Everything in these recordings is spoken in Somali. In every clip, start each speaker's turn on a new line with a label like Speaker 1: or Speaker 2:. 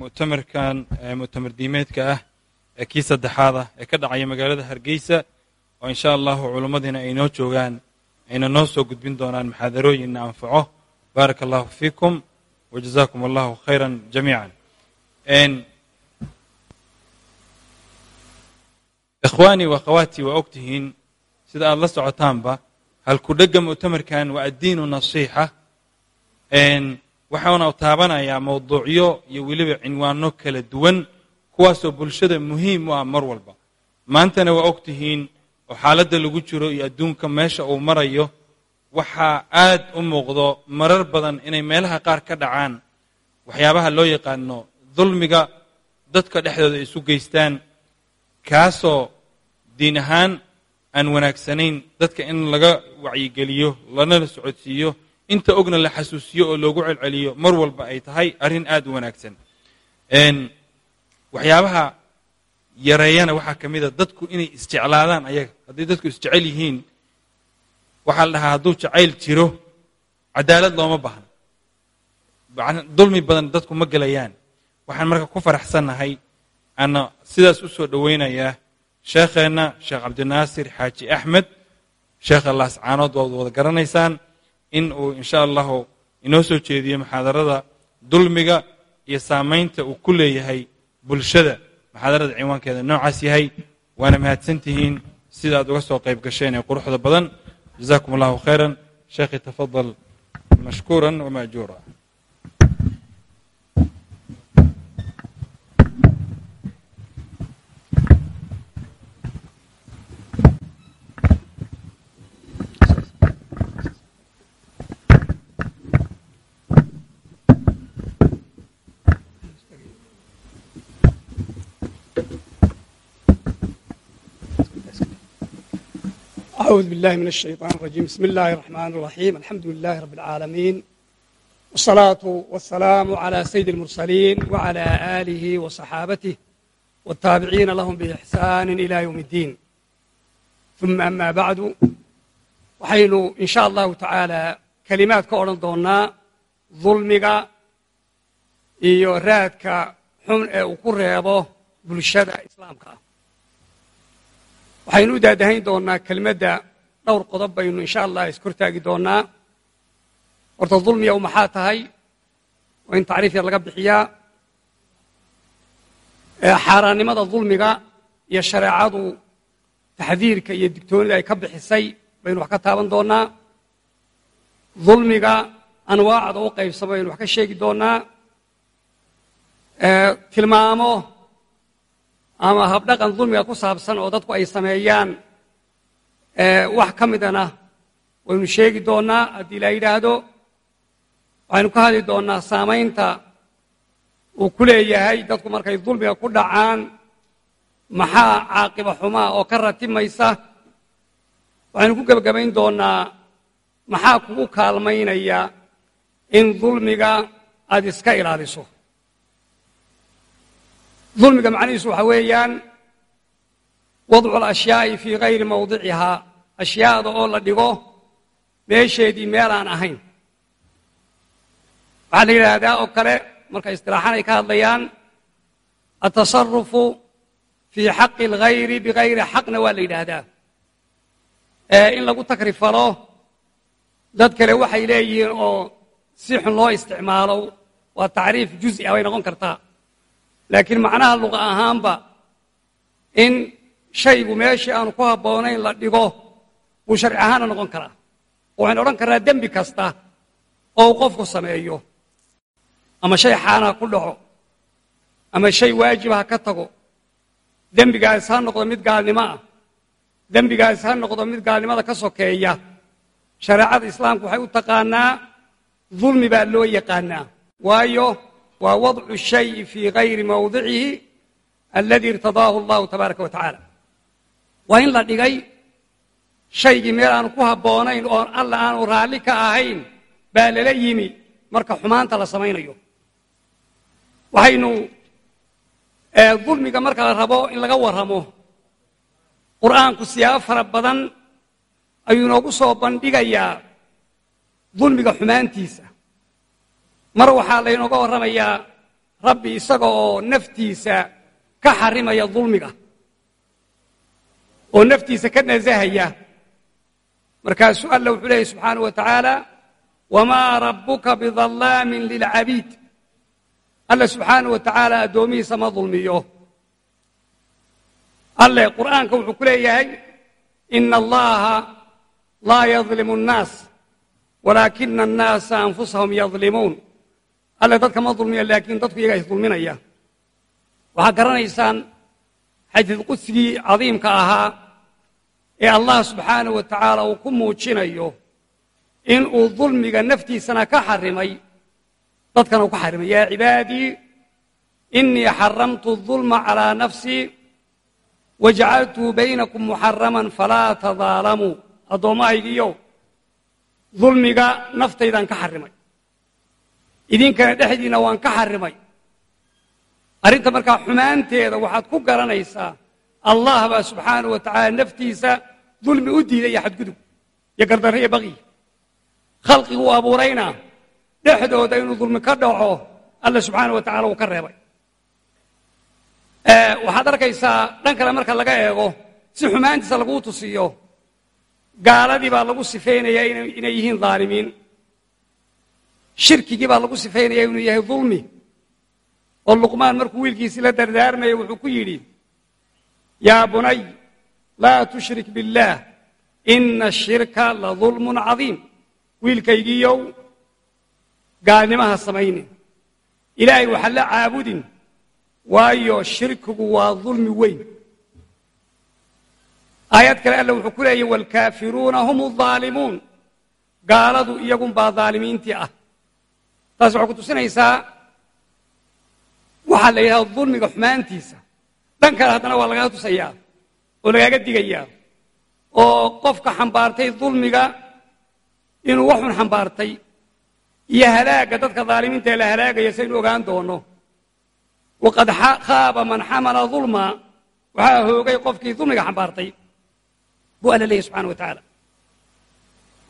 Speaker 1: mu'tamarkan mu'tamar diimeedka ah ee kii saddexaad ah ee ka dhacaya magaalada hargeysa oo insha allahu culummadiina ay noo joogaan ayna noo soo gudbin doonaan muxaadarooyinna anfaco. Baaraka allahu fiikum wa jazaakum allahu khayran jamiican. Ikhwaanii wa akhawaatii waa og tihiin sida aad la socotaanba halkudhegga mu'tamarkan waa addiinu nasiixa waxaana taabanayaa mawduucyo iyo weliba cinwaano kala duwan kuwaasoo bulshada muhiim u ah mar walba. Maantana waa og tihiin oo xaaladda lagu jiro iyo adduunka meesha uu marayo waxaa aad u muuqdo marar badan inay meelaha qaar ka dhacaan. Waxyaabaha loo yaqaano dulmiga dadka dhexdooda ay isu geystaan kaasoo diin ahaan aan wanaagsanayn dadka in laga wacyigeliyo lanala socodsiiyo inta ogna la xasuusiyo oo loogu celceliyo mar walba ay tahay arrin aad u wanaagsan. Waxyaabaha yareeyana waxaa ka mida dadku inay isjeclaadaan ayaga. Hadday dadku isjecel yihiin waxaa la dhahaa hadduu jacayl jiro cadaalad looma baahno dulmi badan dadku ma gelayaan. Waxaan marka ku faraxsannahay ana sidaas u soo dhowaynayaa sheekheenna sheekh cabdinaasir xaaji axmed sheekha laascaanood waad wada garanaysaan in uu insha allahu inoo soo jeediyo muxaadarada dulmiga iyo saamaynta uu ku leeyahay bulshada. Muxaadarada cinwaankeeda noocaas yahay waana mahadsantihiin sida aad uga soo qayb gasheen ee quruxda badan. Jazakum allahu khayran. Sheekhi tafadal mashkuuran wamaajuura
Speaker 2: أعوذ بالله من الشيطان الرجيم بسم الله الرحمن الرحيم الحمد لله رب العالمين والصلاة والسلام على سيد المرسلين وعلى آله وصحابته والتابعين لهم بإحسان إلى يوم الدين ثم أما بعد waxaynu in sha allahu tacaala kelimaad ka odhan doonnaa dulmiga iyo raadka xun ee uu ku reebo bulshada islaamka ah waxaynu u daadahayn doonnaa kelimadda dhowr qodob baynu insha allah iskortaagi doonnaa. Horta dulmiga u maxaa tahay? Waa in tacriif yar laga bixiyaa. Xaaraannimada dulmiga iyo shareecadu taxdiirka iyo digtoonida ay ka bixisay baynu wax ka taaban doonnaa. Dulmiga anwaacda u qaybsama baynu wax ka sheegi doonnaa. Tilmaamo ama habdhaqan dulmiga ku saabsan oo dadku ay sameeyaan. Wax ka midana waynu sheegi doonnaa haddii la yidhaahdo. Waxaynu ka hadli doonnaa saamaynta uu ku leeyahay dadku markay dulmiga ku dhacaan. Maxaa caaqiba xumaa oo ka ratimaysa? Waxaynu ku gebagabayn doonnaa maxaa kugu kaalmaynaya in dulmiga aad iska ilaaliso dulmiga macnihiisu waxaa weeyaan wadcu alashyaai fii hayri mawdicihaa ashyaada oo la dhigo meesheedii meel aan ahayn. Waxaa la yidhaahdaa oo kale marka istilaaxan ay ka hadlayaan atasarufu fii xaqi alghayri bigayri xaqna waa la yidhaahdaa. In lagu takrifalo dad kale waxay leeyihiin oo si xun loo isticmaalo waa tacriif juzi ah bay noqon kartaa laakiin macnaha luqa ahaanba in shaygu meeshii aanu ku habboonayn la dhigo buu sharci ahaanna noqon karaa. Waxaynu odhan karnaa dembi kasta oo uu qofku sameeyo. Ama shay xaana ku dhaco. Ama shay waajiba ha ka tago. Dembigaas ha noqdo mid gaalnimo ah. Dembigaas ha noqdo mid gaalnimada ka sokeeya. Shareecada islaamku waxay u taqaanaa dulmi baa loo yaqaanaa. Waayo waa wadcu shayi fii gayri mawdicihi aladii irtadaahu allahu tabaaraka wa tacaala waa in la dhigay shaygii meel aanu ku habboonayn oo alla aanu raalli ka ahayn baa lala yimi marka xumaanta la samaynayo waxaynu dulmiga marka la rabo in laga warramo qur'aanku siyaabo fara badan ayuu inoogu soo bandhigayaa dulmiga xumaantiisa mar waxaa laynooga warramayaa rabbi isaga oo naftiisa ka xarimaya dulmiga oo naftiisa ka nasahaya markaasuu alla wuxuu leeyay subxaanahu wa tacaala wamaa rabbuka bidallaamin lilcabiid. Alle subxaanahu wa tacaala ma dulmiyo. Alle qur'aanka wuxuu ku leeyahay ina allaha laa yadlimu annaas walaakina annaasa anfusahum yadlimuun alle dadka ma dulmiya laakiin dadku iyagaa isdulminaya waxaad garanaysaan xadiid qudsigii cadiimka ahaa ee allah subxaanahu wa tacaala uu ku muujinayo in uu dulmiga naftiisana ka xarimay. Dadkana uu ka xarimay yaa cibaadii inii xaramtu dulma calaa nafsii wajacaltuu baynakum muxaraman falaa tadaalamuu addoommahaygiiyo dulmiga naftaydaan ka xarimay idinkana dhexdiinna waan ka xarimay. Arrinta markaa xumaanteeda waxaad ku garanaysaa allah baa subxaanahu wa tacaala naftiisa dulmi u diiday iyo xadgudub iyo gardarre iyo baqyi khalqigu u abuurayna dhexdooda inuu dulmi ka dhaco alla subxaana wa tacala uu ka reebay. Waxaad arkaysaa dhan kale marka laga eego si xumaantiisa laguu tusiyo gaaladii baa lagu sifaynayaa inay yihiin dhaalimiin shirkigii baa lagu sifaynaya inuu yahay dulmi. oo luqmaan markuu wiilkiisii la dardaarmaya wuxuu ku yidhi yaa bunay laa tushrik biاllaah ina ashirka la dulmun cadiim. Wiilkaygiiyow gaalnimaha samayne. Ilaahay waxaa la caabudin waayo shirkigu waa dulmi weyn. Aayad kale alla wuxuu ku leeyahy waalkaafiruuna hum aldaalimuun gaaladu iyagunbaa daalimiintii ah taas waxay ku tusinaysaa waxaa la yidhahda dulmiga xumaantiisa. Dhan kale haddana waa lagaga tusayaa oo lagaaga digayaa oo qofka xambaartay dulmiga inuu waxun xambaartay iyo halaagga dadka dhaalimiinta ee la halaagaya saynu ogaan doono. Waqad khaaba man xamala dulma waxaa hoogay qofkii dulmiga xambaartay buu alla leeyahy subxana wa tacaala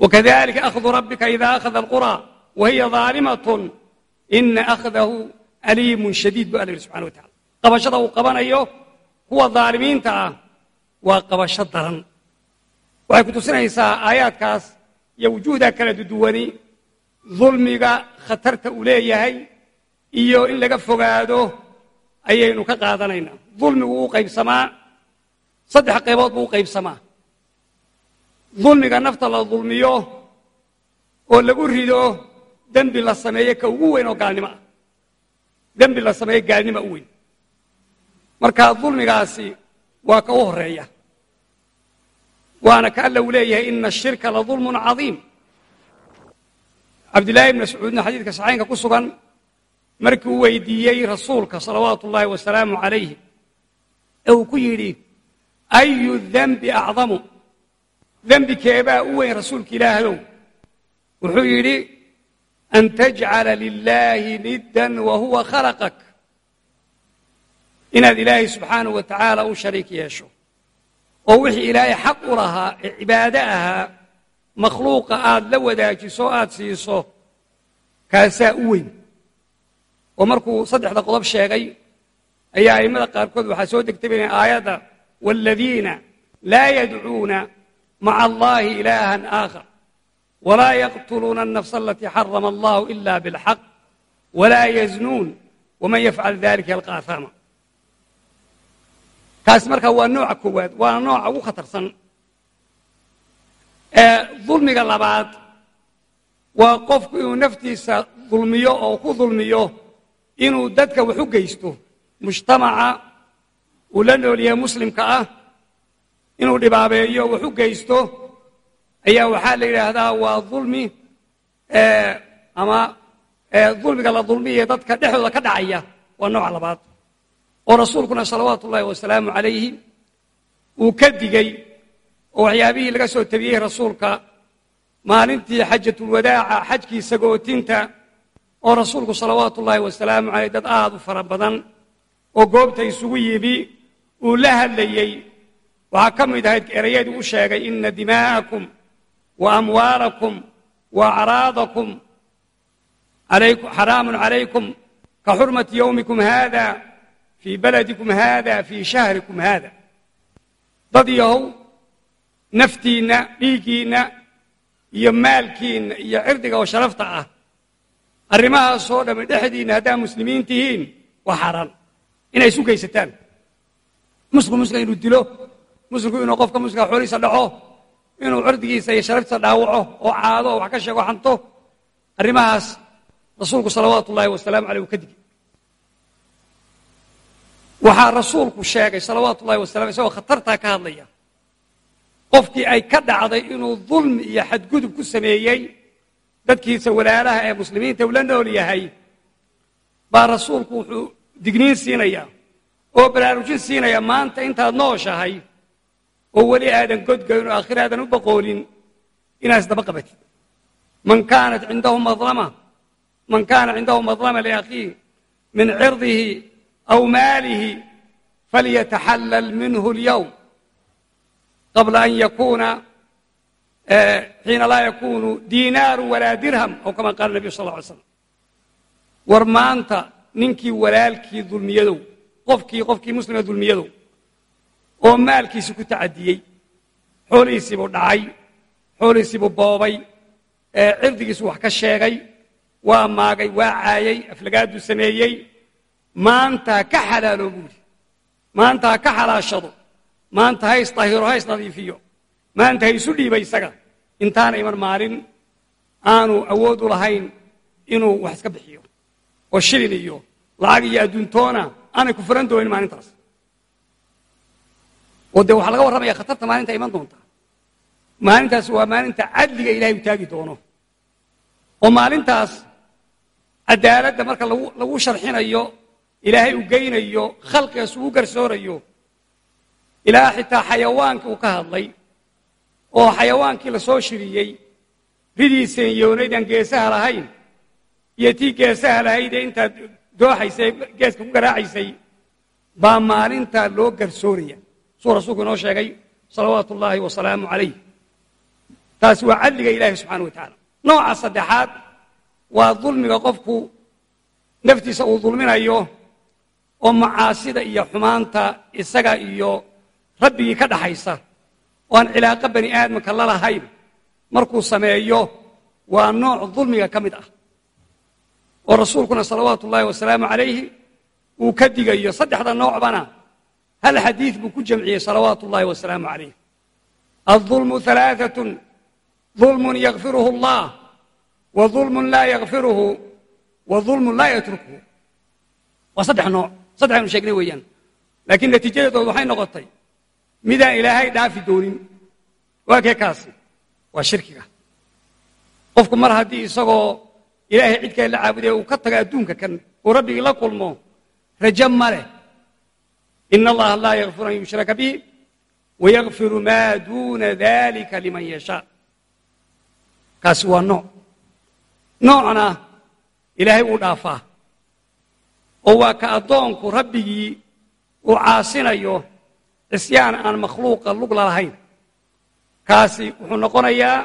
Speaker 2: wakadalika akhdu rabbika ida akhada alqura wa hiya daalimatun ina akhdahu aliimun shadiid buu alla yihi subxana wa tacala qabashada uu qabanayo kuwa dhaalimiinta ah waa qabasho daran waxay ku tusinaysaa aayaadkaas iyo wujuuhdaa kala duduwani dulmiga khatarta uu leeyahay iyo in laga fogaado ayaynu ka qaadanaynaa dulmigu uu qaybsamaa saddex qaybood buu u qaybsamaa dulmiga nafta la dulmiyo oo lagu rido dembi la sameeye ka ugu weyn oo gaalnimo ah. Dembi la sameeye gaalnima u weyn. Marka dulmigaasi waa ka u horreeya waana ka alla uu leeyahay ina ashirka la dulmun cadiim. Cabdillaahi ibni mascuudna xadiidka saxaynka ku sugan markii uu weydiiyey rasuulka salawaatu ullaahi wasalaamu calayh ee uu ku yidhi ayu dembi acdamu? Dembi keebaa u weyn rasuulka ilaahayow. Wuxuu yidhi an tajcala lilaahi niddan wa huwa khalaqak inaad ilaahay subxaanahu wa tacaala u shariik yeesho oo wixii ilaahay xaq u lahaa ee cibaado ahaa makhluuqa aad la wadaajiso o aad siiso kaasaa u weyn oo markuu saddexda qodob sheegay ayaa a'immada qaarkood waxaa soo degtay aayadda waaladiina laa yadcuuna maca allahi ilaahan aakhar walaa yaqtuluuna alnafsa alatii xarama allahu ila bilxaq walaa yaznuun waman yafcal dalika yalqa ahaama kaasi markaa waa nooca koowaad waana nooca ugu khatarsan dulmiga labaad waa qofku inuu naftiisa dulmiyo oo ku dulmiyo inuu dadka wax u geysto mujtamaca uu la nool yahay muslimka ah inuu dhibaabeeyo wax u geysto ayaa waxaa la yidhaahdaa waa dulmi ama dulmiga la dulmiya dadka dhexdooda ka dhacaya waa nooca labaad. Oo rasuulkuna salawaatu ullaahi wasalaamu calayhi uu ka digey oo waxyaabihii laga soo tabiyey rasuulka maalintii xajatulwadaaca xajkii sagootinta oo rasuulku salawaatu ullaahi wasalaamu caleyh dad aad u fara badan oo goobta isugu yimi uu la hadlayey waxaa ka mid ahayd erayadii u sheegay ina dimaa'akum acraadakum xaraamun calaykum ka ka xurmati yowmikum haada fii baladikum haada fii shahrikum haada dad yahow naftiinna dhiiggiinna iyo maalkiinna iyo cirdiga oo sharafta ah arrimahaasoo dhammi dhexdiinna haddaa muslimiin tihiin waa xaaraan inay isu geysataan muslim muslim inuu dilo muslimku inuu qofka xoolihiisa dhaco inuu cirdigiisa iyo sharaftiisa dhaawaco oo caado oo wax ka sheego xanto arrimahaas rasuulku salawaatu ullaahi wasalaamu caleyh uu ka digay. Waxaa rasuulku sheegay salawaatu wasalam isagoo khatartaa ka hadlaya qofkii ay ka dhacday inuu dulmi iyo xadgudub ku sameeyey dadkiisa walaalaha ee muslimiinta uu la nool yahay baa rasuulku wuxuu digniin siinaya oo baraarujin siinaya maanta intaad nooshahay oo weli aadan godgayn oo aakhira aadan u baqoolin inaad isdaba qabatid man kaanat cindahu madlama man kaana cindahu madlama liakhiih min cirdihi aw maalihi falyataxallal minhu اlyowm qabla an yakuna xiina laa yakunu diinaaru walaa dirham aw kama qaala nabiyu sal alay slam war maanta ninkii walaalkii dulmiyadow qofkii qofkii muslima dulmiyadow oo maalkiisi ku tacadiyey. Xoolihiisiibuu dhacay xoolihiisiibuu boobay cirdigiisu wax ka sheegay waa maagay waa caayay aflagaaduu sameeyey. Maanta ha ka xalaalo buuri maanta ha ka xalaashado. Maanta ha isdahiro ha isnadiifiyo maanta ha isu dhiiba isaga. Intaana iman maalin aanu awood u lahayn inuu wax iska bixiyo. Oo shilin iyo lacag iyo adduuntoona aanay ku furan doonin maalintaas oo dee waxaa laga warramaya khatarta maalinta iman doonta. Maalintaas waa maalinta cadliga ilahay u taagi doono. Oo maalintaas cadaaladda marka lagu sharxinayo ilaahay u geynayo khalqigaas uu garsoorayo ilaa xitaa xayawaankii uu ka hadlay oo xayawaankii la soo shiriyey ridii senyoonayd aan geesaha lahayn iyo tii geesaha lahayd ee intaad dooxaysay geeska ku garaacaysay baa maalintaa loo garsooraya suu rasuulku inoo sheegay salawaatu ullaahi wasalaamu calayh. Taasi waa cadliga ilaahi subxana wa tacaala. Nooca saddexaad waa dulmiga qofku naftiisa uu dulminayo oo macaasida iyo xumaanta isaga iyo rabbigii ka dhaxaysa. Oo aan cilaaqo bani aadamka la lahayn markuu sameeyo waa nooc dulmiga ka mid ah. Oo rasuulkuna salawaatu ullaahi wasalaamu calayhi uu ka digayo saddexda noocbana hal xadiid buu ku jamciyey salawaatu ullaahi wasalaamu calayh aldulmu alaaatun dulmun yakfiruhu allah wa dulmun laa yakfiruhu wa dulmun laa yatrukuhu waa saddex nooc saddex aynu sheegnay weeyaan laakiin natiijadeedood waxay noqotay midaan ilaahay dhaafi doonin waa kee kaasi waa shirkiga qofku mar haddii isagoo ilaahay cid kale la caabuday uu ka tago adduunka kan uu rabbigii la kulmo rajo ma ina allaha laa yakfiru an yushraka bihi wayakfiru maa duuna dalika liman yashaa kaasi waa nooc noocna ilaahay uu dhaafaa oo waa ka addoonku rabbigii uu caasinayo cisyaan aan makhluuqa lugla lahayn. Kaasi wuxuu noqonayaa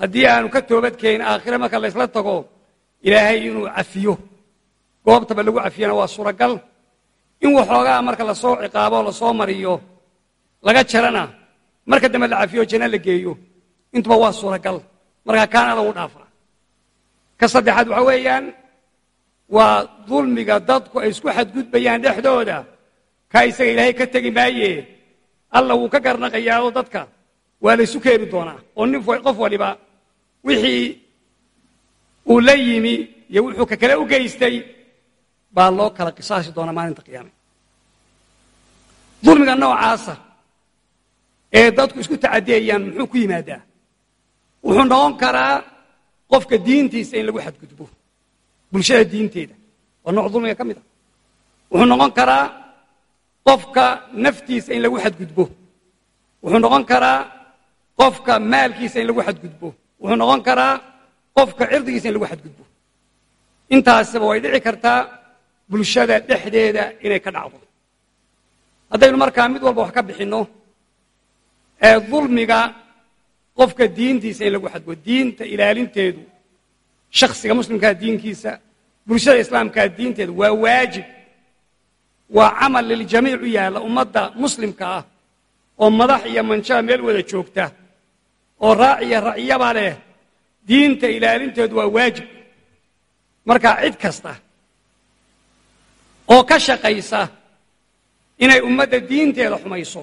Speaker 2: haddii aanu ka toobadkeenin aakhire marka laysla tago ilaahay inuu cafiyo. Goobtaba lagu cafiyana waa suuragal in waxoogaa marka la soo ciqaabo la soo mariyo laga jarana marka dambe la cafiyo janno la geeyo intuba waa suuragal. Markaa kaana lagu dhaafaa ka saddexaad waxa weeyaan waa dulmiga dadku ay isku xadgudbayaan dhexdooda. Kaa isaga ilaahay ka tegi maaye alla wuu ka garnaqayaa oo dadka. Waa laysu keeni doonaa oo nin qof waliba wixii uu la yimi iyo wuxuu ka kale u geystay baa loo kala qisaasi doonaa maalinta qiyaame. Dulmiga noocaasa ee dadku isku tacadiyayaan muxuu ku yimaadaa? Wuxuu noqon karaa qofka diintiisa in lagu xadgudbo bulshada diinteeda. Waa nooc dulmiga ka mid ah. Wuxuu noqon karaa qofka naftiisa in lagu xadgudbo. Wuxuu noqon karaa qofka maalkiisa in lagu xadgudbo. Wuxuu noqon karaa qofka cirdigiisa in lagu xadgudbo. Intaasba way dhici kartaa bulshada dhexdeeda inay ka dhacdo. Haddaynu markaa mid walba wax ka bixinno ee dulmiga qofka diintiisa in lagu xadgudbo diinta ilaalinteedu shaksiga muslimkaa diinkiisa bulshada islaamkaa diinteeda waa waajib waa camal liljamiic u yaalla ummadda muslimka ah oo madax iyo manjaa meel wada joogta oo raaciya raciyaba leh diinta ilaalinteedu waa waajib. Markaa cid kasta oo ka shaqaysa inay ummadda diinteeda xumayso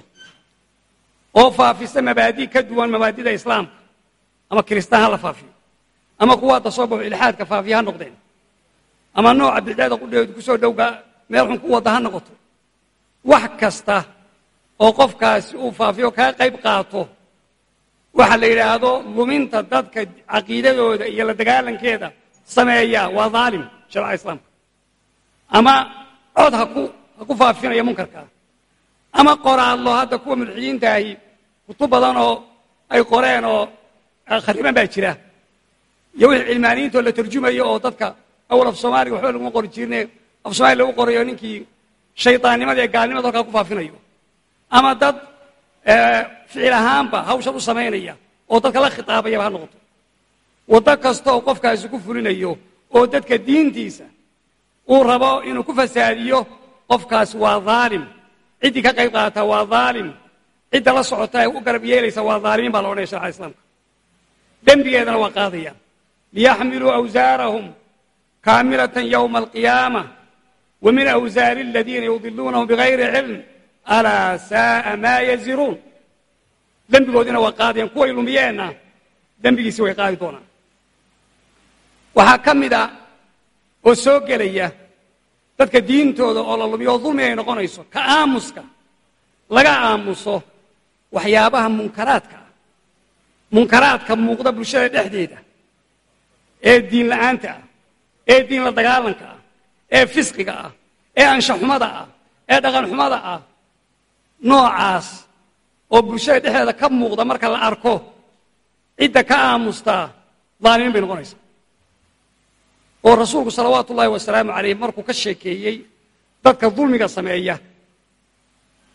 Speaker 2: oo faafisa mabaadi ka duwan mabaadida islaamka ama kiristaan ha la faafiyo ama kuwa hadda soo baxo ilxaadka faafiya ha noqdeen ama nooca bidcada qudheedu ku soo dhowga meel xun ku wadda ha noqoto. Wax kasta oo qofkaasi uu faafiyo kaa qayb qaato waxa la yidhaahdo luminta dadka caqiidadooda iyo la dagaalankeeda sameeya waa dhaalim sharca islaamka. Ama cod ha ku faafinaya munkarkaa ama qoraallo hadda kuwa mulxiyiintaahi kutub badan oo ay qoreen oo khariban baa jira. Iyo wixii cilmaaniyiintoo la tarjumayo oo dadka awal af soomaaliga waxba laguma qori jirine af somalia lagu qorayo ninkii shaydaannimada ee gaalnimada halkaa ku faafinayo. Ama dad ficil ahaanba hawshan u samaynaya oo dadka la khitaabayaba ha noqoto. Waddo kasta oo qofkaasi ku fulinayo oo dadka diintiisa uu rabo inuu ku fasaadiyo qofkaasi waa dhaalim ciddii ka qayb qaata waa dhaalim cidda la socota ee u garab yeelaysa waa dhaalimiin baa la odhanaya sharca islaamka. Dembigeedana waa qaadayaan liyaxmiluu awsaarahum kaamilatan yowma alqiyaama wa min awsaari aladiina yudiluunahum bigayri cilm alaa saaa maa yaziruun. Dembigoodina waa qaadayaan kuway lumiyeenna dembigiisi way qaadi doonaan. Waxaa ka mid a oo soo gelaya dadka diintooda oo la lumiyo oo dulmi ay noqonayso ka aamuska laga aamuso waxyaabaha munkaraadka ah. Munkaraadka muuqda bulshada dhexdeeda ee diin la'aanta ah ee diin la dagaalanka ah ee fisqiga ah ee anshaxumada ah ee dhaqanxumada ah noocaas oo bulshada dhexdeeda ka muuqda marka la arko cidda ka aamustaa dhaalimiin bay noqonaysaa oo rasuulku salawaatu ullaahi wasalaamu calayh markuu ka sheekeeyey dadka dulmiga sameeya.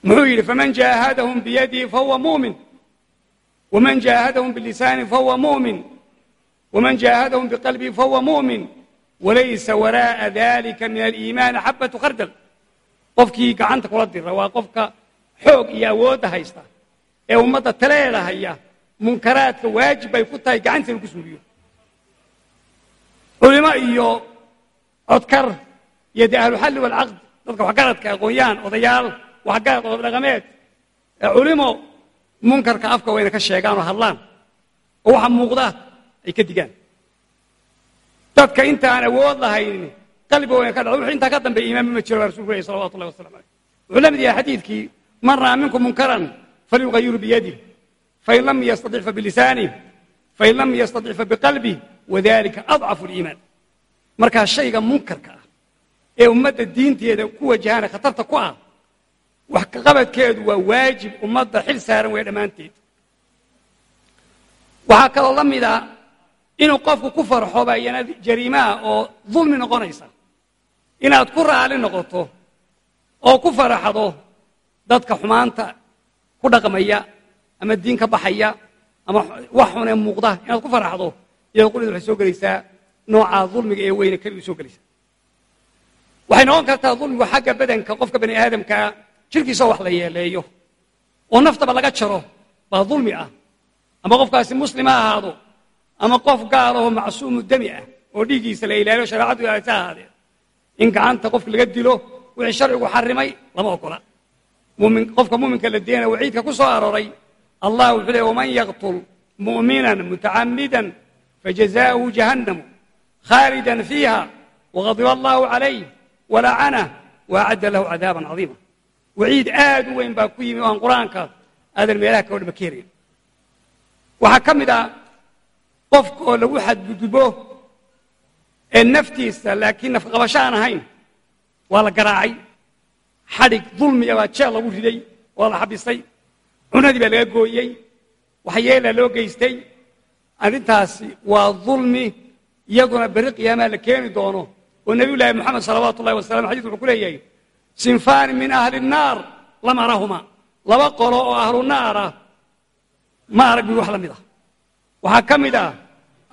Speaker 2: Muxuu yidhi faman jaahadahum biyadihi fahuwa muumin waman jaahadahum bilisaani fahuwa muumin waman jaahadahum biqalbihi fahuwa muumin walaysa waraa'a dalika min aliimaani xabatu khardal. Qofkii gacanta kula dira waa qofka xoog iyo awoodda haysta ee ummadda taleeda haya munkaraadka waajib bay ku tahay gacanta inu ku suuliyo culimo iyo codkar iyo dee ahluxalli walcaqd dadka waxgaradka aqoon-yahan odayaal waxgarad odob dhaqameed. Ee culimo munkarka afka wayna ka sheegaan oo hadlaan. Oo waxa muuqda ay ka digaan. Dadka inta awood lahaynin qalbiga wayna ka dhacdo. Wuxuu intaa ka dambeeya iimaan ma jiro rasulku lehy salawatu wasalam aleyh wuxuu la mid yahay xadiidkii man ra'a minkum munkaran falyugayiru biyadih fain lam yastatic fa bilisanih fain lam yastatic fa biqalbih wadalika adcafu liimaan markaa shayga munkarka ah ee ummadda diinteeda ku wajahana khatarta ku ah wax kaqabadkeedu waa waajib ummadda xil saaran weya dhammaanteed. Waxaa kaloo la mid a inuu qofku ku farxo baa iyana jariimaha oo dulmi noqonaysa inaad ku raali noqoto oo ku faraxdo dadka xumaanta ku dhaqmaya ama diin ka baxaya ama wax xunee muuqda inaad ku faraxdo iyadoo qulid waxay soo gelaysaa noocaa dulmiga ee weyne keligu soo gelaysaa waxay noqon kartaa dulmigu xagga badanka qofka bani aadamkaa jirkiisao wax la yeeleeyo oo naftaba laga jaro baa dulmi ah. Ama qofkaasi muslim ha ahaado ama qof gaalahoo macsuumu demi ah oo dhiiggiisa la ilaaliyo shareecaddu ilaalisa ahaadee in gacanta qofka laga dilo wixii sharcigu xarimay lama ogola. Qofka muminka la deenaya waciidka ku soo arooray. Allah wuxuu leey waman yaqtul mu'minan mutacamidan fajazaؤuhu jahannamu khaalidan fiiha wagadiba allahu calayh walacanah waacadda lahu cadaaban cadiima waciid aad u weyn baa ku yimi o aan qur'aanka aadan meelaha ka helayn waxaa ka mid ah qofka oo lagu xadgudbo ee naftiisa laakiin nafqabasho aan ahayn waa la garaacay xadhig dulmiya baa jeel lagu riday waa la xabisay cunadii baa laga gooyey waxyeelaa loo geystay arrintaasi waa dulmi iyaduna berri qiyaamaa la keeni doono oo nebiyu llaahi moxamed salawaatu ullahi wasalam xadis wuxuu ku leeyahay sinfaani min ahli nnaar lam arahuma. Laba qolo oo ahlu naar ah ma arag bui wax la mid ah. Waxaa ka mid ah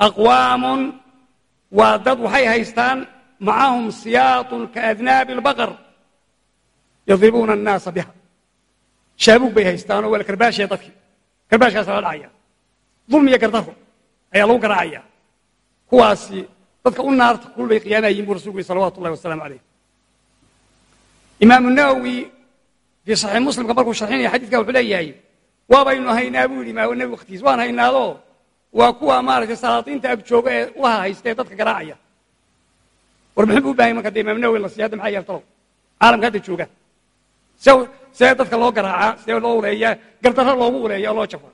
Speaker 2: aqwaamun waa dad waxay haystaan macahum siyaatun kaadnaabi albaqar yadribuuna annaasa biha. Shaabuug bay haystaanoo waa la karbaashaya dadkii. Karbaashkaasa la dhacaya. Dulmi iyo ayaa lagu garaacaya. Kuwaasi dadka u naarta kul bay qiyaamayiin buu rasulku yiri salawatu ullahi wasalaamu calayh imaamu nawowi fii saxiix muslimka markuu sharxinaya xadiidka wuxuu leeyahay waabaynu haynaa buu yidhi imaam nebi wakhtigiis waan haynaado. Waa kuwa maaragtay salaadiinta ag jooga ee ulaha haysta ee dadka garaacaya. War muxuu u bahay marka dee imaam nawowi la siiya hadda maxaa yeeltalo caalamka hadda jooga. See dadka loo garaacaa see loo uleeyaa gardarro loogu uleeya oo loo jafa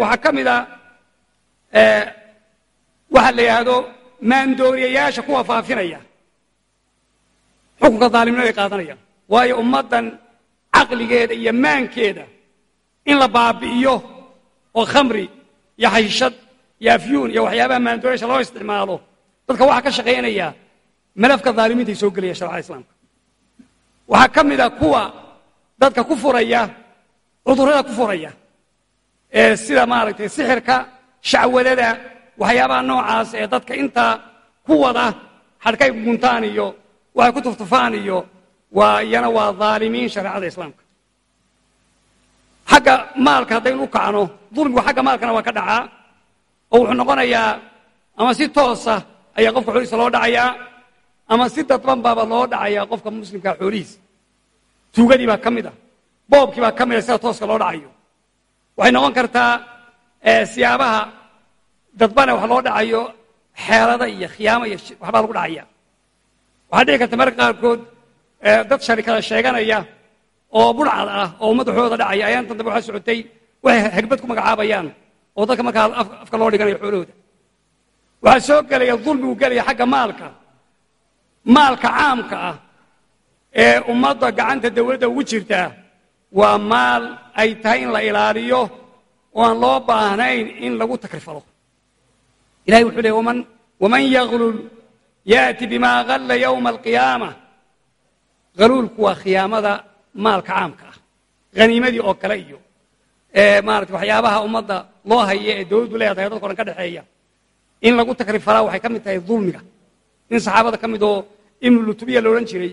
Speaker 2: waxaa ka mid a waxa la yidhaahdo maandooriyayaasha kuwa faafinaya. Xukunka daalimnimo ay qaadanayaan. Waayo ummaddan caqligeeda iyo maankeeda in la baabi'iyo oo khamri iyo xayshad iyo afyuun iyo waxyaabaha maandooriyaasha loo isticmaalo dadka waxaa ka shaqaynaya malafka daalimiinta ay soo gelaya sharcada islaamka. Waxaa ka mid a kuwa dadka ku furaya cudurrada ku furaya ee sida maaragtay sixirka shacwadada waxyaabaha noocaas ee dadka intaa ku wada xadhkay guntaan iyo waxay ku tuftufaan iyo waa iyana waa dhaalimiin shareecada islaamka. Xagga maalka haddaynu u kacno dulmigu xagga maalkana waa ka dhacaa. Oo wuxuu noqonayaa ama si toosa ayaa qofka xoolihiisa loo dhacayaa ama si dadban baaba loo dhacayaa qofka muslimkaa xoolihiisa. Tuugadii baa ka mid a boobkii baa ka mid a sida tooska loo dhacayo. Waxay noqon kartaa siyaabaha dadbana wax loo dhacayo xeelada iyo khiyaamo iyo waxbaa lagu dhacaya waxaa dhici karta marka qaarkood dad sharikada sheeganaya oo burcad ah oo ummadda xooda dhacaya ayaantan dambe waxaa socotay waxay hagbad ku magacaabayaan oo dadka markaa afka loo dhiganayo xoolahooda. Waxaa soo gelaya dulmigu gelaya xagga maalka maalka caamka ah ee ummadda gacanta dawladda ugu jirtaa waa maal ay tahay in la ilaaliyo oo aan loo baahnayn in lagu takrifalo. Ilahay wuxuu leey man waman yaglul yaati bima galla yowma alqiyaama. Haluulku waa khiyaamada maalka caamka ah haniimadii oo kale iyo maarata waxyaabaha ummadda loo haya ee dawladdu leedahay dadka o dhan ka dhexeeya in lagu takrifalaa waxay ka mid tahay dulmiga. Nin saxaabada ka mid oo ibnu lutubiya la odhan jiray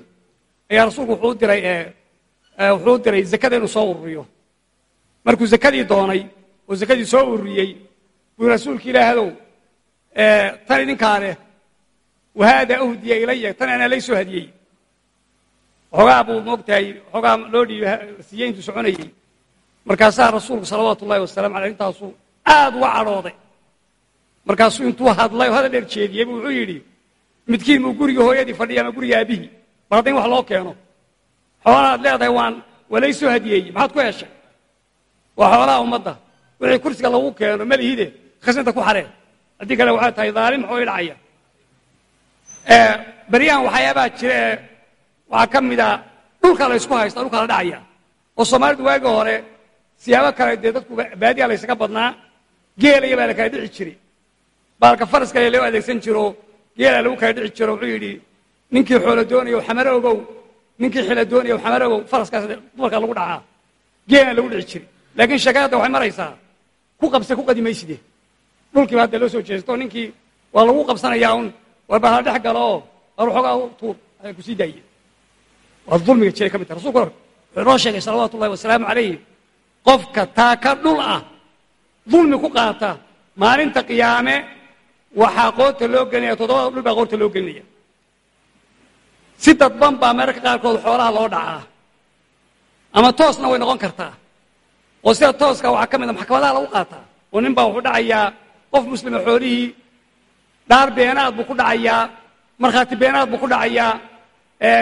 Speaker 2: ayaa rasuulku wuxuu diray wuxuu diray zakada inuu soo ururiyo. Markuu zakadii doonay oo zakadii soo ururiyey buu rasuulka ilaahdow tan idinkaa leh wahaada uhdiya ilaya tan anaa lay hadiyey. Waxoogaa buu moogtahay waxoogaa loo dhiiba siiyey soconayey. Markaasaa rasuulku salawaatu ullahi wasalamu aley intaasuu aad uga cadhooday. Markaasuu intuu hadlay oo dheer jeediyey buu wuxuu yidhi midkiin muu guriga hooyadii fadhiya ama guriga aabihii? Mar hadda in wax loo keeno xoolaad leedahay waan waa hadiyeeyey maxaad ku heshay? Waa xoolaha ummadda wixii kursiga lagu keeno malihide khasnada ku xareen haddii kale waxaa tahay dhaalim xooli dhacaya beryahan waxyaabaha jira ee waxaa ka mid a dhulka la ysku haysta dhulka la dhacaya. Oo soomaalidu waagii hore siyaabo kale dee dadku baadiya laysaga badnaa. Geelaya baa la kala dhici jiray baalka faraskale loo adeegsan jiro geelaa lagu kala dhici jiro wuxuu yidhi ninkii xoolo doonayo xamaro ogow ninkii xila doonayo xamaro ogow faraskaas dumarka lagu dhacaa. Geelna lagu dhici jiray laakiin sheekada waxay maraysaa ku qabse ku qadi mayside dhulkiiba hadda loo soo jeesto ninkii waa lagu qabsanayaa un war baa la dhex galo oo waxoogaa u tuur ayaa ku sii daaye waa dulmiga jiray ka mid tahay rasulku wuxuu inoo sheegay salawaatu ullahi wasalaamu calayh qofka taaka dhul ah dulmi ku qaata maalinta qiyaame waxaa qoorta loo gelinaya toddobada dhul baa qoorta loo gelinaya si dadban baa mararka qaarkood xoolaha loo dhacaa ama toosna way noqon kartaa oo sida tooska waxaa ka mid a maxkamadaha lagu qaataa oo nin baa wuxuu dhacayaa qof muslima xoolihii dhaar beenaad buu ku dhacayaa markhaati beenaad buu ku dhacayaa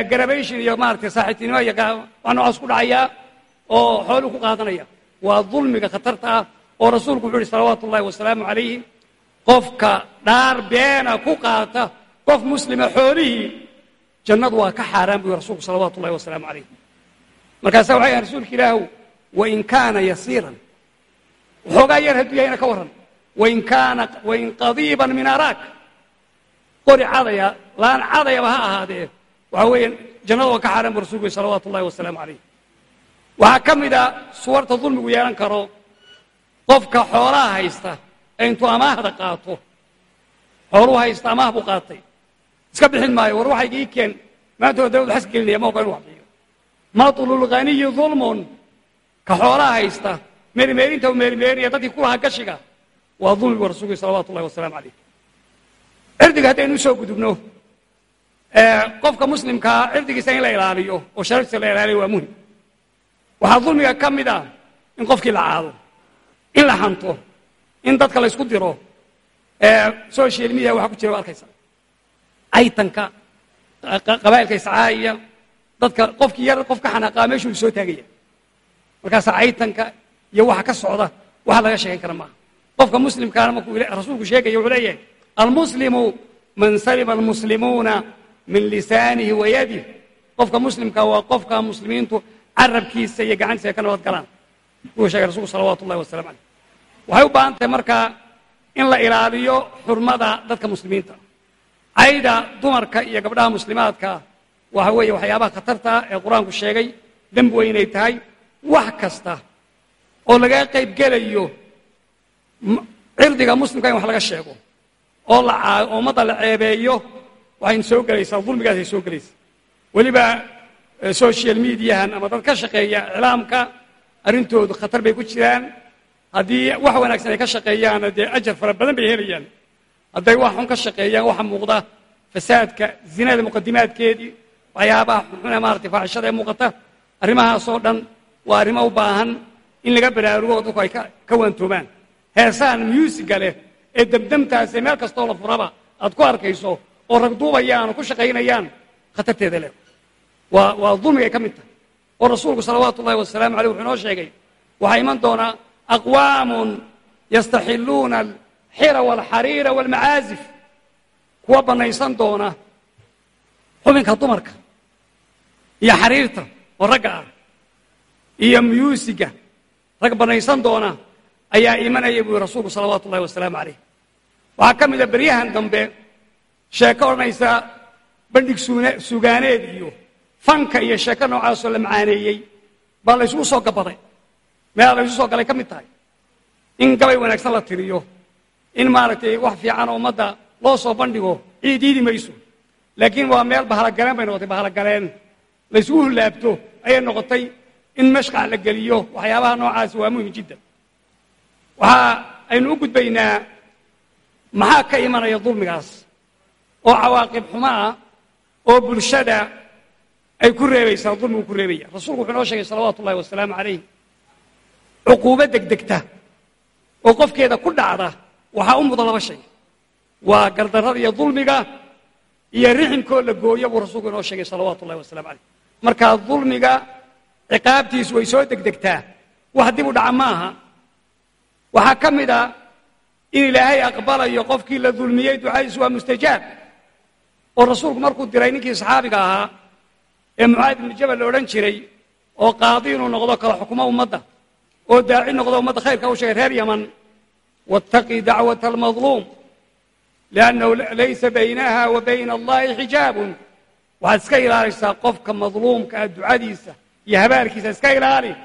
Speaker 2: garabation iyo maaragtay saaxiibtinimo iyo noocaas ku dhacayaa oo xooluu ku qaadanaya waa dulmiga khatarta ah oo rasuulku wuxuu yihi salawaatu ullahi wasalaamu calayhi qofka dhaar beena ku qaata qof muslima xoolihii jannadu waa ka xaaraan buu yihi rasuulku salawaatu ullahi wasalaamu calayh markaasaa waxay yahan rasuulka ilaahu wain kaana yasiiran waxoogaa yar hadduu yahayna ka warran. Wain kaana wain qadiiban min araak qori cadaya laan cadayaba ha ahaadee waxaa weeye jannada ka xaaraan buu rasulku yihi salawaatu ullahi wasalaamu calayh. Waxaa ka mid a suwarta dulmigu yeelan karo qofka xoolaha haysta ee intuu amaahda qaato xooluu haysta amaah buu qaatay. Iska bixin maayo war waxayga ii keen maanta waa dawlad xas gelinaya ma oga inu wax bixiyo matlulghaniyi dulmun ka xoolaha haysta meerimeerinta u meerimeerinaya dadkii ku lahaa gashiga waa dulmigu rasuulki salawatu ullahi wasalaamu calayh. Cirdiga haddaynu u soo gudubno qofka muslimkaa cirdigiisa in la ilaaliyo oo sharaftiisa la ilaaliyo waa muhiim. Waxaa dulmiga ka mid ah in qofkii la caado in la hanto in dadka la ysku diro social media waxaa ku jira wa arkaysa. Caytanka qabaa'ilka iscaaya dadka qofkii yar qof ka xanaaqaa meeshuu soo taagaya markaasaa caytanka iyo waxa ka socda waxa laga sheegan kara maaha. Qofka muslimkaana markuu rasuulku sheegaya wuxuu leeyahay almuslimu man salima almuslimuuna min lisaanihi wa yadih qofka muslimka waa qofka muslimiintu carabkiisa iyo gacantiisa ay ka nabad galaan. Wuu sheegay rasulku salawaatu ullahi wasalamu caleyh waxay u baahan tahay markaa in la ilaaliyo xurmada dadka muslimiinta. Cayda dumarka iyo gabdhaha muslimaadka waxa weeye waxyaabaha khatarta ee qur'aanku sheegay dembi weynay tahay wax kasta oo laga qayb gelayo cirdiga muslimka in wax laga sheego oo oo ummadda la ceebeeyo waxaynu soo gelaysaa dulmigaasay soo gelaysaa weliba social mediahan ama dad ka shaqeeya iclaamka arrintoodu khatar bay ku jiraan. Haddii wax wanaagsan ay ka shaqeeyaanna dee ajar fara badan bay helayaan. Hadday wax xun ka shaqeeyaan waxa muuqda fasaadka zinada muqadimaadkeedii waxyaabaha xunxune maaragtay faaxishada ee muuqata arrimahaasoo dhan waa arrimo u baahan in laga baraarugo oo dadku ay ka waantoomaan heesahan muusiga leh ee demdemtaasee meel kastoo la furaba aad ku arkayso oo rag duubayaan oo ku shaqaynayaan khatarteeda leh waa waa dulmigay ka mid tahay oo rasuulku salawaatu ullahi wasalaamu aleyh wuxuu inoo sheegay waxaa iman doonaa aqwaamun yastaxilluuna alxira walxariira walmacaazif kuwa bannaysan doona xubinka dumarka iyo xariirta oo ragga ah iyo myuusiga rag bannaysan doona ayaa imanaya buu rasuulku salawaatu ullahi wasalaamu calayh. Waxaa ka mida beryahan dambe sheeko odhanaysa bandhig sugaaneed iyo fanka iyo sheeko noocaasoo la macaaneeyey baa laysugu soo gabaday. Meelaa laysu soo galay ka mid tahay. In gabay wanaagsan la tiriyo in maaragtay wax fiican oo ummadda loo soo bandhigo ciid iidi mayso. Laakiin waa meel bahalagaleen bay noqotay bahalagaleen laysugu hullaabto ayay noqotay in mashqac la geliyo waxyaabaha noocaasi waa muhiim jiddan. Waxa aynu u gudbaynaa maxaa ka imanaya dulmigaas? Oo cawaaqib xumo ah oo bulshada ay ku reebaysaa dulmigu ku reebaya. Rasuulku wuxuu inoo sheegay salawaatu ullahi wasalaamu calayh cuquubo degdegta oo qofkeeda ku dhacda waxaa u muda laba shay. Waa gardarrada iyo dulmiga iyo riximkoo la gooyo buu rasuulku inoo sheegay salawaatu ullahi wasalamu calayh markaa dulmiga ciqaabtiisu way soo degdegtaa. Wax dib u dhaca ma aha waxaa ka mid a in ilaahay aqbalayo qofkii la dulmiyey ducadiisu waa mustajaab. Oo rasuulku markuu diray ninkii saxaabiga ahaa ee mucaad ibnu jabal la odhan jiray oo qaadi inuu noqdo kala xukumo ummadda oo daaci noqdo ummadda khayrka u sheegay reer yaman waataqii dacwata almadluum liannahu laysa baynaha wa bayna allahi xijaabun. Waxaad iska ilaalaysaa qofka madluumka ah ducadiisa iyo habaarkiisa iska ilaali.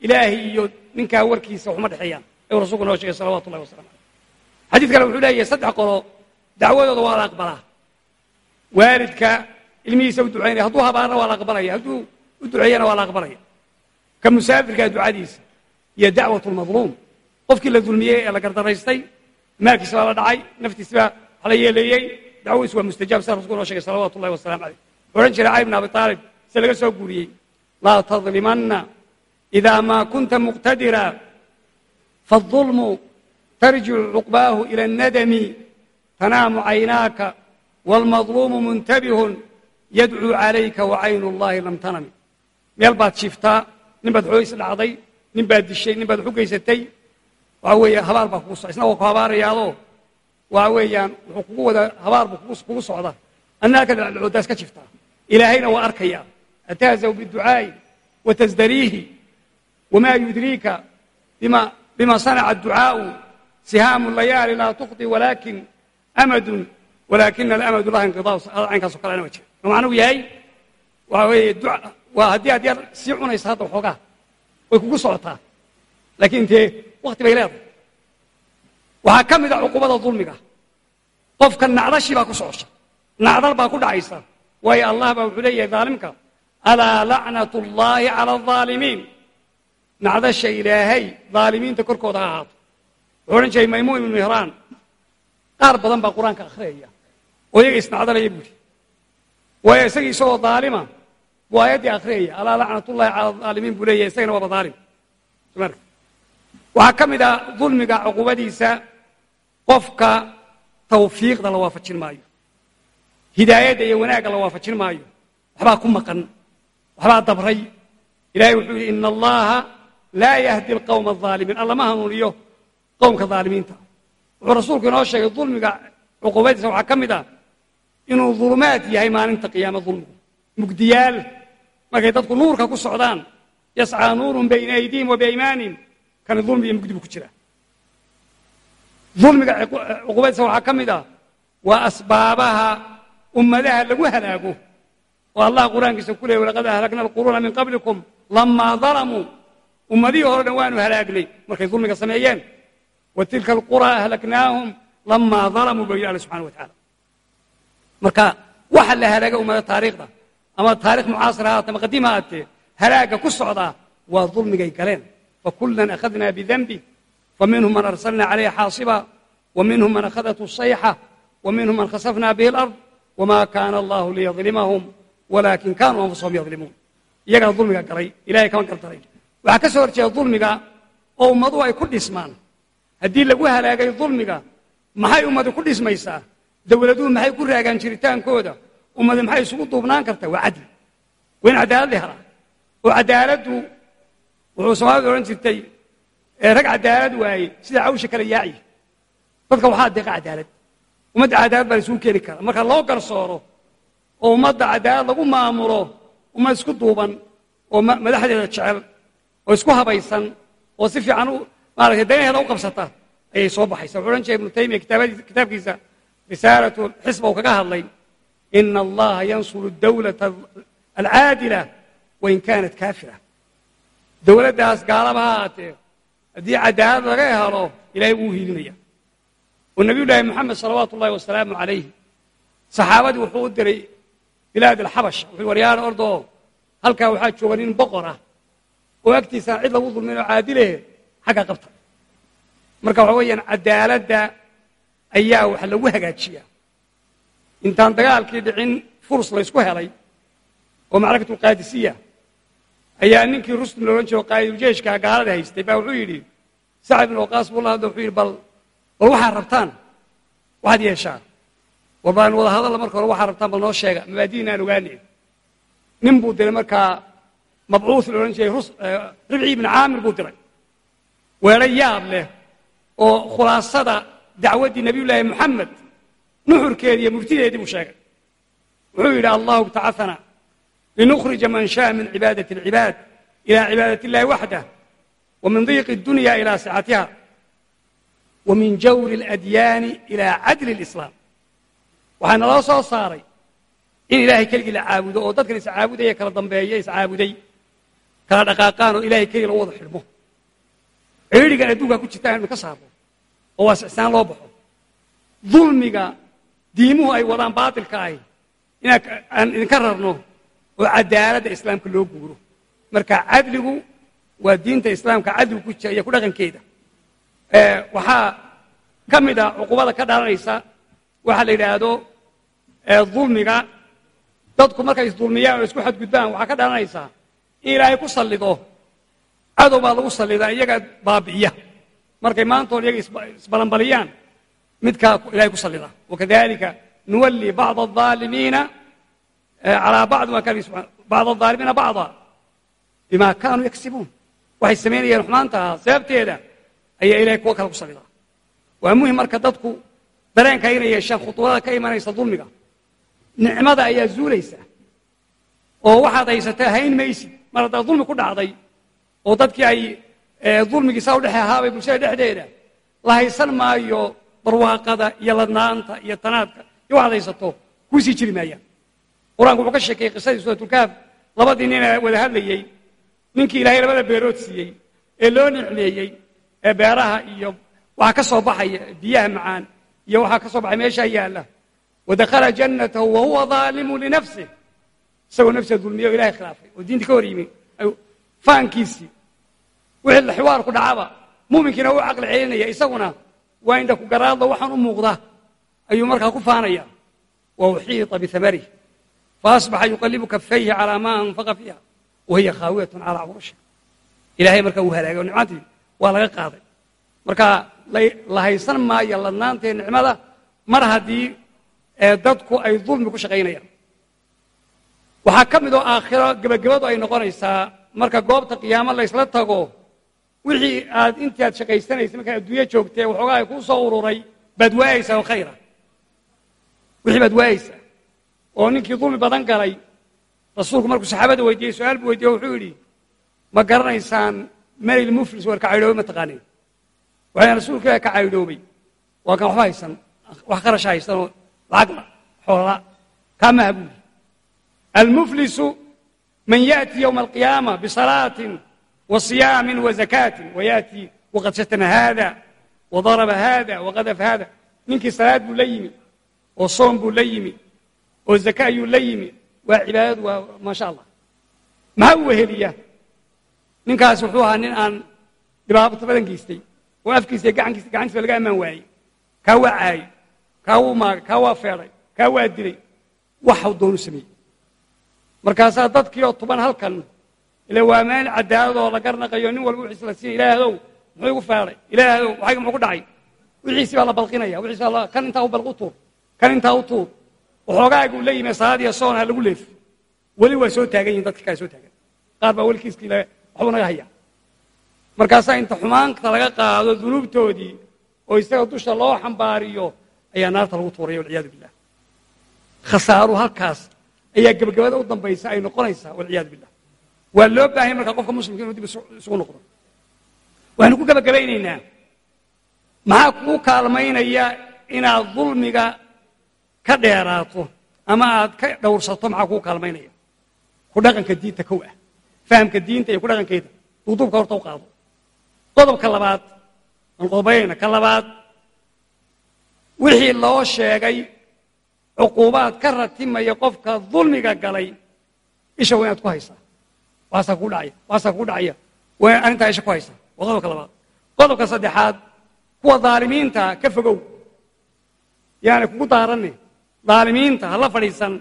Speaker 2: Ilaahay iyo ninkaa warkiisa waxuma dhexeeyaan ayuu rasulku noo sheegay salawatu ullahi wasalam aleyh xadiid kale wuxuu leeyahay saddex qolo. Dacwadooda waa la aqbalaa. Waalidka ilmihiisa u ducaynaya hadduu habaarna waa la aqbalaya. Hadduu u duceeyana waa la aqbalaya. Ka musaafirkaa ducadiisa iyo dacwat lmadluum qofkii la dulmiyey ee la gardaraystay maalkiisa baa la dhacay naftiisi baa wax dacwadiisu waa mustajaab sida rasulku noo sheegay salawatu ullahi wasalamu aleyh odhan jiray cali bn abi aalib sida laga soo guuriyey laa tadlimanna ida ma kunta muqtadira faالظulmu tarjicu cuqbaahu ila الnadami tanaamu caynaaka wاlmadluumu muntabihun yadcuu calayka wacaynu اllahi lam tanami meel baad shiftaa nin baad xooys dhacday nin baad dishay nin baad wax u geysatay waxa weeye habaar baa kugu so isna waa ku habaarayaadoo waxa weeyaan wuxuu kugu wada habaar buu kugu socda annaka dhacdhacoodaas ka jiftaa ilaahayna waa arkaya atahzaw biducaa'i watasdariihi wma yudriika bima sanaca adducaau sihaamu layaali laa tukhطi walakin amadun walakina alamadu laha inqidaa caynkaaso kale ana jira ma macnuhu yahay waxa weeye waa haddii aad yar sii cunaysa hadda waxoogaa way kugu socotaa laakiin intee wakti bay leedahay waxaa ka mid a cuqubada dulmiga qofka nacdashii baa ku socosha nacdal baa ku dhacaysa waayo allah baa wuxuu leeyahay daalimka alaa lacnat ullaahi cala alظaalimiin nacdasha ilaahay daalimiinta korkooda ha ahaato wuxuu odhan jiray maymuun ibnu mihraan qaar badan baa qur'aanka akhriyaya oo iyaga isnacdalaya buuri waayo isagii isagoo daalima buu aayaddii akhriyaya alaa lacnatullahi cala alaalimiin buu leeyahay isagana waaba daalim waxaa ka mid ah dulmiga cuqubadiisa qofka tawfiiqda la waafajin maayo hidaayadda iyo wanaagga la waafajin maayo waxbaa ku maqan waxbaa dabray ilahay wuxuu yidhi ina allaha laa yahdi alqawma alظaalimiin alla ma hanuuniyo qowmka dhaalimiinta. Wuxuu rasuulku inoo sheegay dulmiga cuqubadiisa waxaa ka mid ah inuu dulumaad yahay maalinta qiyaama dulmigu mugdiyaal markay dadku nuurka ku socdaan yascaa nuurun bayna aydiihim wa biaymaanihim kani dulmi iyo mugdi buu ku jira dulmiga cuqubadiisa waxaa ka mid ah waa asbaabaha ummadaha lagu halaago oo allah qur-aankiisa ku leeyay walaqad ahlakna alquruuna min qablikum lamaa dalamuu ummadihii hore dhan waanu halaagnay markay dulmiga sameeyeen wa tilka alquraa ahlaknaahum lamaa dalamuu ba yidhi alla subxana wa tacaala marka waxa la halaaga ummada taariikhda ama taarikh mucaasir ha haatee ama qadiim ha haatee halaagga ku socdaa waa dulmigay galeen fakulan akhadna bidanbi faminhum man arsalna calayhi xaasiba ومنهم من أخذته الصيحة ومنهم من خسفنا به الأرض وما كان الله ليظلمهم walaakin kaanuu anfusahum yadlimuun iyagana dulmiga galay ilahay kama gardaray. Waxaa ka soo horjeeda dulmiga oo ummaduhu ay ku dhismaan. Haddii lagu halaagay dulmiga maxay ummadi ku dhismaysaa? Dowladuhu maxay ku raagaan jiritaankooda? Ummadi maxay isugu duubnaan kartaa? Waa cadli waa in cadaalad la oo cadaaladdu wuxuu soomaalida odhan jirtay ee rag cadaalad waaye sida cawsha kale yaaciya dadka waxaa deeqa cadaalad ummadda cadaalad baa la isugu keeni karaa. Marka loo garsooro oo ummadda cadaalad lagu maamulo ummad isku duuban oo madaxdeeda jecel oo isku habaysan oo si fiican maaragtay danaheeda u qabsata ayay soo baxaysa. Wuxuu odhan jiray ibnu taymiya kitaabkiisa risaalatu xisba uu kaga hadlay ina allaha yansuru dawlata alcaadila wain kaanat kaafira. Dowladdaas gaalaba ha haatee haddii cadaalad laga helo ilahay wuu hiilinaya oo nabiyu llaahi moxamed salawaatu ullahi wasalaamu calayh saxaabadii wuxuu u diray bilaad alxabash wuxuu waryaana ordoo halkaa waxaa jooga nin boqor ah. Oo agtiisaan cid lagu dulmin oo caadilehe xagga qabta. Marka waxa weeyaan cadaaladda ayaa wax lagu hagaajiyaa. Intaan dagaalkii dhicin furs laysku helay oo macrakatu qaadisiya ayaa ninkii rustum la odhan jiro qaa'iduljeeshka gaalada haystay baa wuxuu yidhi sacd ibn waqaas buu la hadlo wuxuu yidhi bal bal waxaad rabtaan waxaad yeeshaan war baan wada hadalla marka hore waxaad rabtaan bal noo sheega mabaadi'in aan ogaane nin buu diray markaa mabcuuth la odhan jiray ribci ibni caamir buu diray weedho yaab leh oo khulaasada dacwaddii nabiyullaahi moxamed nuxurkeedii iyo murtideedii buu sheegay. Wuxuu yidhi allahu btacafana linukhrija man sha'a min cibaadati alcibaad ila cibaadati illahi waxdah wa min diiqi addunya ila sicatiha wa min jawri aladyaani ila cadli اlislaam waxaa naloo soo saaray in ilaahay keligii la caabudo oo dadkan iscaabudaya kala dambeeya iscaabuday kala dhaqaaqaan oo ilahay keligii lagu wada xidhmo. Ciidhigan adduunkaa ku jirta anu ka saarno oo waa sixsaan loo baxo. Dulmiga diimuhu ay wadaan baatilka ahi inaan aan idinka rarno oo cadaaladda islaamka loo guuro. Marka cadligu waa diinta islaamka cadligu ku jira iyo ku dhaqankeeda. Waxaa ka mid a cuqubada ka dhalanaysa waxaa la yidhaahdo ee dulmiga dadku markay isdulmiyaan oo isku xadgudbaan waxaa ka dhalanaysaa in ilaahay ku sallido. Cadow baa lagu sallidaa iyaga baabi'iya. Markay maantood iyaga isbalanbaliyaan midkaa ilahay ku sallida. Wakadalika nuwallii bacd aalimiina calaa bacdi bacd aalimiina bacda bimaa kaanuu yagsibuun waxay samaynayeen xumaantaha sababteeda ayaa ilahay kuwo kale ku sallidaa waa muhiim marka dadku dareenka inay yeeshaan khutuurada ka imanaysa dulmiga nicmada ayaa zuulaysa. Oo waxaad haysataa hayn maysid mar haddaa dulmi ku dhacday oo dadkii ay dulmigii saa u dhexe ahaabay bulshada dhexdeeda la haysan maayo barwaaqada iyo ladnaanta iyo tanaadka iyo waxaad haysato kuusii jiri maayaan qur'aanku wuxuu ka sheekeeyey qisadii suuratulkaaf labadii nin ee wada hadlayey ninkii ilaahay labada beerood siiyey ee loo nicmeeyey ee beeraha iyo waxaa ka soo baxaya biyaha macaan iyo waxaa ka soo baxay meeshaa yaalla wadakhala jannatahu wahuwa daalimu linafsih isagoo nafsiga dulmiya o ilahay khilaafay oo diintii ka hor yimi fahankiisii wixii xiwaar ku dhacaba muminkiina u caqli celinaya isaguna waa indha ku garaadlo waxaan u muuqda ayuu markaa ku faanaya wa uxiita bihamarih faasbaxa yuqalibu kafayhi calaa ma anfaqa fiiha wa hiya khaawiyatun calaa uu halaagay oo waa laga qaaday marka la haysan maayo ladnaantee nicmada mar haddii dadku ay dulmi ku shaqaynayaan. Waxaa ka mid oo aakhiro gebagabadu ay noqonaysaa marka goobta qiyaamo laysla tago wixii aad intii aad shaqaysanaysay markaad adduunyo joogtee waxoogaa ay kuu soo ururay baad waayaysaa oo khayra. Wixii baad waayaysaa oo ninkii dulmi badan galay rasuulku markuu saxaabada weydiiyey su'aal buu weydiye wuxuu yidhi ma garanaysaan manil muflis war ka caydhoobay ma taqaaniin waxayna rasuulka ilahi ka caydhoobay waa kan waxba haysan wax qarasha haysan oo lacagla xoola kaa maha buuli almuflisu man yaأti ywma alqiyaama bisalaatin وصiyaamin وزakaatin وyaأti waqad shatama hada وdaraba hada وqadafa hada ninkii salaad buu la yimi oo soom buu la yimi oo zaka ayuu la yimi waa cibaadadu waa maa sha allah maxaa u weheliya ninkaas wuxuu ahaa nin aan dhibaato badan geystay oo afkiisa iyo gacankiisa gacantiisa laga ammaan waayey kaa waa caayey kaa wuu maagay kaa waa feedhay kaa waa dilay waxau doonu sameeyey. Markaasaa dadkii oo tuban halkan ila waa meel cadaalad oo la garnaqayo nin walba wixiis la siiya ilaahdow muxuu igu feedhay ilaahdow waxayga muxuu ku dhacay? Wixiisi baa la balqinaya wixiisi baa kan intaa u balq u tuur kan intaa u tuur. Waxoogaagu la yimi salaad iyo soon ha lagu leef. Weli waa soo taagan yihiin dadka kaa soo taagan. Qaar baa weli kiiskii waxbuu naga haya markaasaa inta xumaanta laga qaado dunuubtoodii oo isaga dusha loo xambaariyo ayaa naarta lagu tuuraya walciyaadu billah. Khasaaru halkaas ayaa gebagabada u dambaysa ay noqonaysaa walciyaadu billah. Waa loo baahanya markaa qofka muslimka inuu dib isugu noqdo. Waxaynu ku gebagabaynaynaa maxaa kuu kaalmaynaya inaad dulmiga ka dheeraato ama aad ka dhowrsato maxaa kuu kaalmaynaya? Ku dhaqanka diinta kow ah fahamka diinta iyo ku dhaqankeeda duuduubka horta u qaado. Qodobka labaad aan qodobayayna ka labaad wixii loo sheegay cuquubaad ka ratimaya qofka dulmiga galay isha waa inaad ku haysaa. Waasaa kuu dhacaya waasaa kuu dhacaya. Waa arrintaa isha ku haysaa. Waa qodobka labaad. Qodobka saddexaad kuwa daalimiinta ka fogow. Yaani kugu daaranne daalimiinta ha la fadhiisan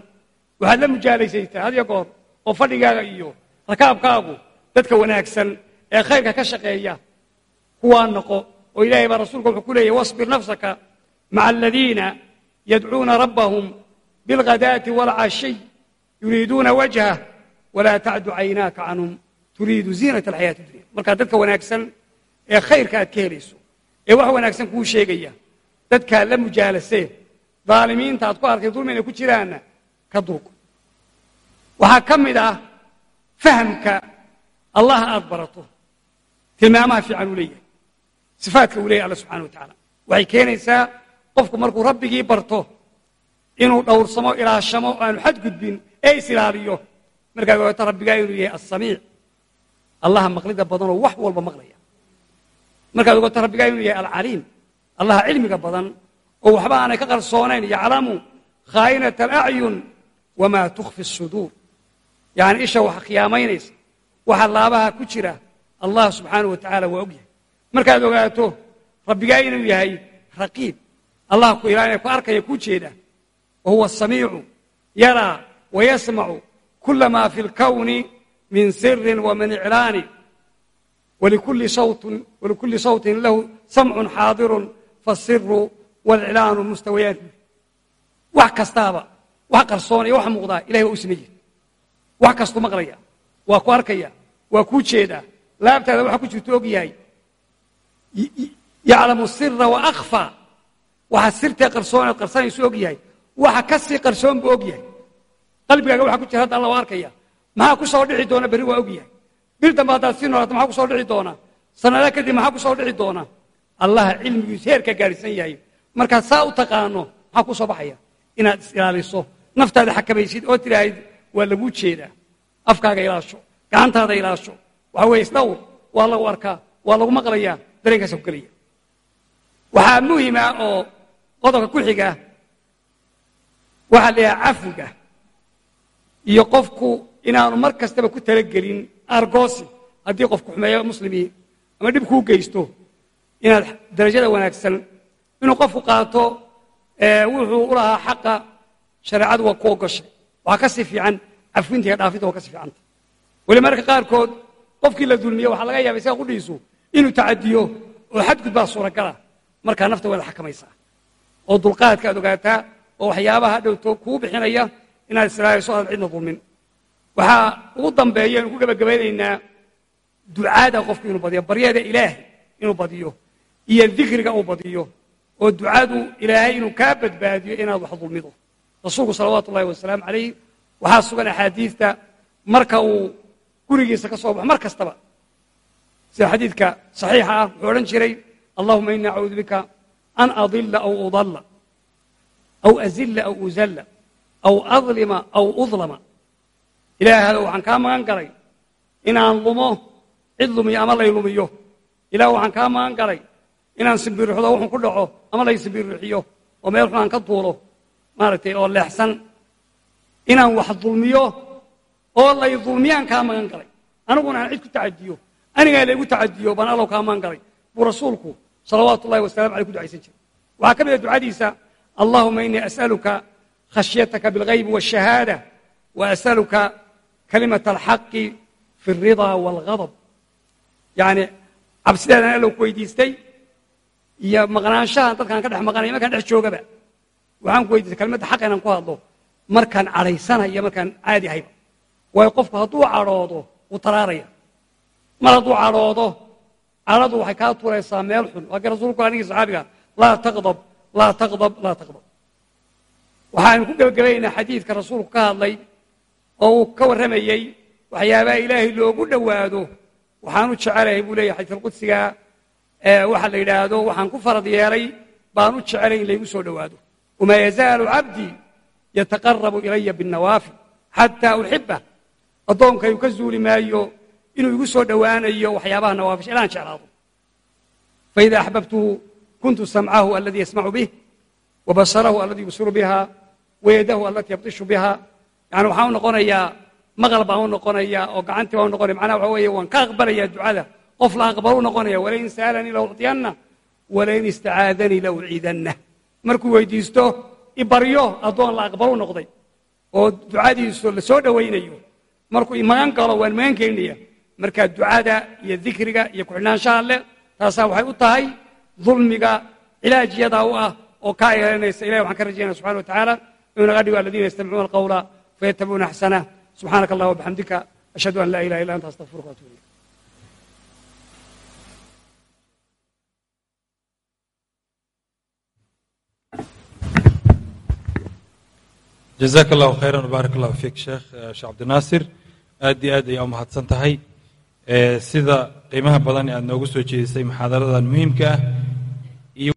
Speaker 2: waxaad la mujaalaysaytaa had iyo goor oo fadhigaaga iyo rakaabkaagu dadka wanaagsan ee khayrka ka shaqeeya. Kuwaa noqo oo ilaahay baa rasuulka wuxuu ku leeyahy wasbir nafsaka maca aladiina yadcuuna rabbahum bilghadaati waalcashiy yuriiduuna wajhah walaa tacdu caynaaka canhum turiidu ziinata alxayaati dunya markaa dadka wanaagsan ee khayrka aad ka helayso ee wax wanaagsan kuu sheegaya dadkaa la mujaalasee daalimiinta aad ku arkay dulmi inay ku jiraanna ka duuq waxaa ka mid ah fahamka allah aad barato tilmaamaha fiican uu leeyahay sifaadka uu leeyahy alla subxana wa tacaala qofku markuu rabbigii barto inuu dhowrsamo ilaashamo aanu xadgudbin ee is ilaaliyo markaad ogaato rabbigaa inuu yahay asamiic allaha maqlida badanoo wax walba maqlaya. Markaad ogaato rabbigaa inuu yahay alcaliim. Allaha cilmiga badan oo waxba aanay ka qarsoonayn yaclamu khaa'inata alacyun wamaa tukfi asuduur yacni isha waxa khiyaamaynaysa waxa laabaha ku jira allah subxaanahu wa tacaala waa og yahay. Markaad ogaato rabbigaa inuu yahay raqiib allah ku ilaalinaya ku arkaya kuu jeeda wa huwa asamiicu yaraa wayasmacu kula ma fi اlkawni min sirin wa min iclaani walikulli sawtin lahu samcun xaadirun faasiru wاlclaanu mustawayaan wax kastaaba wax qarsoonaya wax muuqdaa ilahay waa u sameeye wax kastuu maqlaya waa ku arkaya waa kuu jeedaa laabtaada waxa ku jirto og yahay yaclamu sira waakfى waxa sirtee qarsooneed qarsanaysu og yahay. Waxa ka sii qarsoon buu og yahay. Qalbigaaga waxa ku jira hadda alla waa arkaya maxaa ku soo dhici doona berri waa og yahay. Bil dambe haddaad sii noolaato maxaa ku soo dhici doona? Sanada kadib maxaa ku soo dhici doona? Allaha cilmigiisu heerka gaadhisan yahay. Markaad saa u taqaano maxaa ku soo baxaya? Inaad is ilaaliso naftaada xakamaysid oo tidhaahid waa laguu jeedaa. Afkaaga ilaasho. Gacantaada ilaasho. Waxa weeye isdhawr waa lagu arkaa. Waa lagu maqlayaa. Dareenkaasa ku gelaya waxaa muhima oo qodobka ku xiga waxaa la cafiga iyo qofku inaanu mar kastaba ku talagelin argoosi. Haddii qofku xumeeyo muslimiin ama dhib kuu geysto inaad darajada wanaagsan inuu qofku qaato wuxuu u lahaa xaqa shareecadu waa ku ogoshay waxaa ka sii fiican cafwinta iyo dhaafinta waa ka sii fiicanta. Weli marka qaarkood qofkii la dulmiye waxaa laga yaaba isaga qudhiisu inuu tacadiyo oo xadgudbaa suuragala. Markaa nafta waad xakamaysaa oo dulqaadka aad ogaataa oo waxyaabaha dhowto kuu bixinaya inaad israa'iso aadan cidna dulmin waxaa ugu dambeeya inu ku gebagabaynaynaa ducaada qofku inuu badiyo baryada ilaahay inuu badiyo iyo dikriga uu badiyo oo ducadu ilaahay inuu kaa badbaadiyo inaad wax dulmido. Rasuulku salawaatu ullahi wasalaamu calayh waxaa sugan axaadiidta marka uu gurigiisa ka soo baxo mar kastaba. Sida xadiidka saxiixa ah wuxuu odhan jiray allahuma ini acuudu bika an adila aw udalla aw azilla aw uzalla aw adlima aw udlama ilaahdow waxaan kaa magan galay inaan lumo cid lumiyo ama lay lumiyo ilaah waxaan kaa magan galay inaan simbirixdo wuxun ku dhaco ama lay simbirixiyo oo meel xun aan ka duulo maaragtay oo leexsan inaan wax dulmiyo oo lay dulmiyaan kaa magan galay aniguna aan cid ku tacadiyo anigaa laygu tacadiyo baan allow kaa magan galay buu rasuulku salawaatu ullahi wasalamu aleyh ku ducaysan jiray. Waxaa ka mid a ducadiisa allahuma inii as'aluka khashyataka bilghaybi waashahaada wa as'aluka kalimata alxaqi fi alridaa waalghadab yacni cabsideedan allow ku weydiistay iyo maqnaanshahan dadkaan ka dhex maqanaya markaan dhex joogaba waxaan ku weydiistay kalimadda xaqa inaan ku hadlo markaan cadhaysanayo markaan caadi ahayba waayo qofku hadduu cadhoodo wuu taraaraya mar hadduu cadhoodo cadhadu waxay kaa turaysaa meel xun. Waa kii rasulku anigii saxaabiga laa taqdab laa taqdab laa taqdab. Waxaanu ku gebagabaynaa xadiidka rasuulku ka hadlay oo uu ka warramayey waxyaabaha ilaahay loogu dhowaado. Waxaanu jecelahay buu leeyahay xadiisulqudsiga waxa la yidhaahdo waxaan ku farad yeelay baan u jecelay in laygu soo dhowaado. Wamaa yazaalu cabdii yataqarabu ilaya binnawaafil xataa uxibah addoonkaygu ka zuuli maayo inuu igu soo dhowaanayo waxyaabaha nawaafish ilaan jeclaado. Faida axbabtuhu kuntu samcahu aladii yasmacu bih wa basarahu aladii yubsiru biha wa yadahu alatii yabtishu biha. Yani waxaan u noqonayaa maqal baan u noqonaya oo gacantii baan u noqonaya. Macnaha waxa weeye waan ka aqbalaya ducada. Qof la aqbalu noqonaya walain sa'alanii la walain istacaadanii la markuu weydiisto ibaryo addoon la aqbalu noqday oo ducadiisu la dhowaynayo markuu imagan galo waan magan keenaya markaa ducada iyo dikriga iyo ku-xidhnaanshaha leh taasaa waxay u tahay dulmiga cilaajyadaa u ah oo kaa yeelanaysa ilahi waxaan ka rajaynaya subxana wa tacaala inuu naga dhigo aladiina yastamicuuna alqawla fayattabicuuna axsanah subxaanaka allah wabixamdika ashhadu an laa ilaha illa anta astaqfiruka watubu ilayk.
Speaker 1: Jazaaka allahu khayran wbaarak allahu fiik sheekh sheekh cabdinaasir aad iyo aad ayaa u mahadsan tahay sida qiimaha badan ee aad noogu soo jeedisay muxaadaradan muhiimka ah